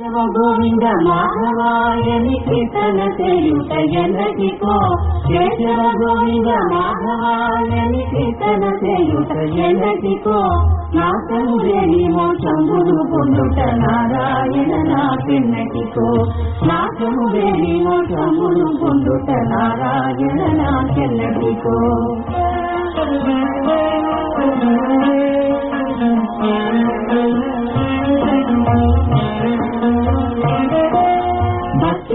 శివ గోవింద మాధవాయని కీర్తన చేయుట ఎన్నటికో కేశవ గోవింద మాధవాయని కీర్తన చేయుట ఎన్నటికో నాశము లేని పొందుట నారాయణ నాకెన్నటికో నాశము లేని మోక్షంబులు పొందుట నారాయణ నాకెన్నటికో భక్తి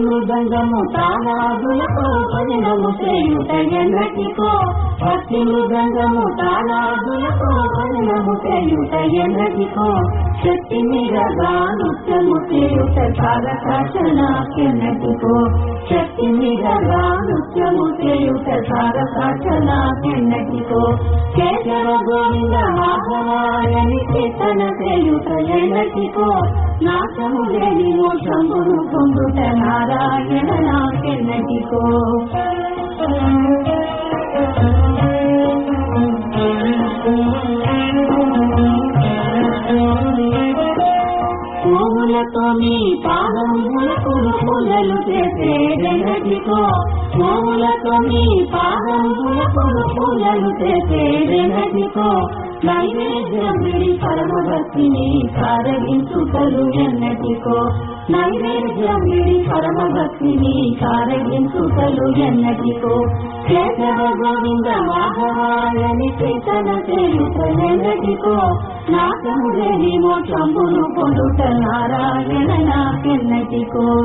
మృదంగము తాళాదులతో పదినము చేయుట ఎన్నటికో. భక్తి మృదంగము తాళాదులతో పదినము చేయుట శక్తి మీరగా నృత్యము చేయుట సారసాచనాకెన్నటికో శక్తి మీరగా నృత్యము చేయుట సారసాచనాకెన్నటికో కేశవ గోవింద మాధవాయని కీర్తన చేయుట నాశము లేని మోషమును పొందుట నారాయణ నాకెన్నటికో పువ్వులతో నీ పాదములకు పూలలు చేసేదెన్నటికో పువ్వులతో నీ పాదములకు పూలలు చేసేదెన్నటికో నైవేద్యం నైవేద్యమిడి పరమభక్తిని కారగించుటలు ఎన్నటికో. నైవేద్యమిడి పరమభక్తిని కారగించుటలు ఎన్నటికో. కేశవ గోవింద మాధవాలని చేతన చేయుటెన్నటికో ఎన్నటికో. నాశము లేని పొందుట నారాయణ నాకెన్నటికో.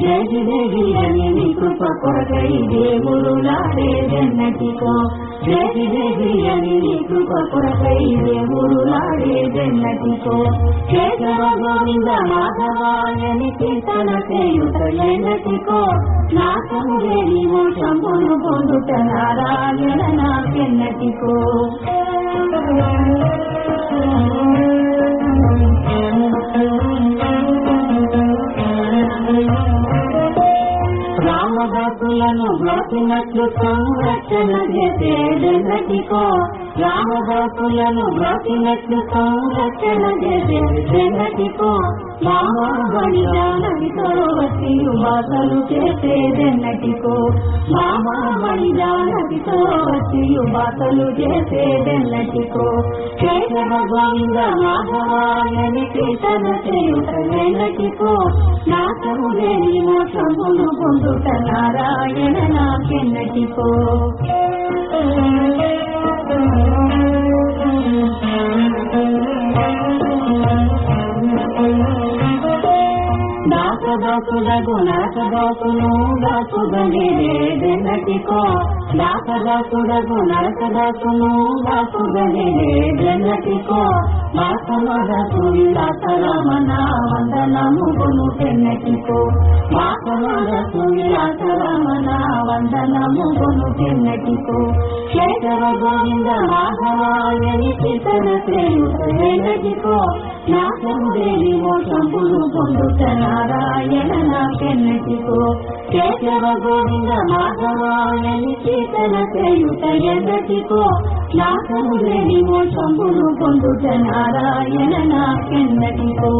పాది పాది అని దేవుడు లాడేదెన్నటికో దేవి దేవి అని దేవుడు లాడేదెన్నటికో కేశవ గోవింద మాధవాయని కీర్తన నాశము పొందుట నారాయణ నాకెన్నటికో రామదాసులను బ్రతినట్లు సంరక్షణ చేసేదెన్నటికో రామదాసులను బ్రతినట్లు సంరక్షణ చేసేదెన్నటికో మామాబడిదానవితో వచ్చి ఉపాసలు చేసేదెన్నటికో. మామాబడిదానవితో వచ్చి ఉపాసలు చేసేదెన్నటికో. కేశవ గోవింద మాధవాయని కీర్తన చేయుటెన్నటికో ఎన్నటికో లేని మోసమును పొందుట నారాయణ నాకెన్నటికో. దాసదాసులకు నరకదాసును దాసుగనిలేదెన్నటికో దాసదాసులకు నరకదాసును దాసుగనిలేదెన్నటికో మాసమదసు విలాసరమణ వందనము కొనుకెన్నటికో మాసమదసు విలాసరమణ వందనము కొనుకెన్నటికో శేఖర గోవింద మాధవాయని కీర్తన చేయుటెన్నటికో నాశం దేవి మోసంబులు పొందుత నారాయణ నాకెన్నటికో కేశవ గోవింద మాధవాలని కీర్తన చేయుత ఎన్నటికో. నాశం దేవి మోసంబులు పొందుత నారాయణ నాకెన్నటికో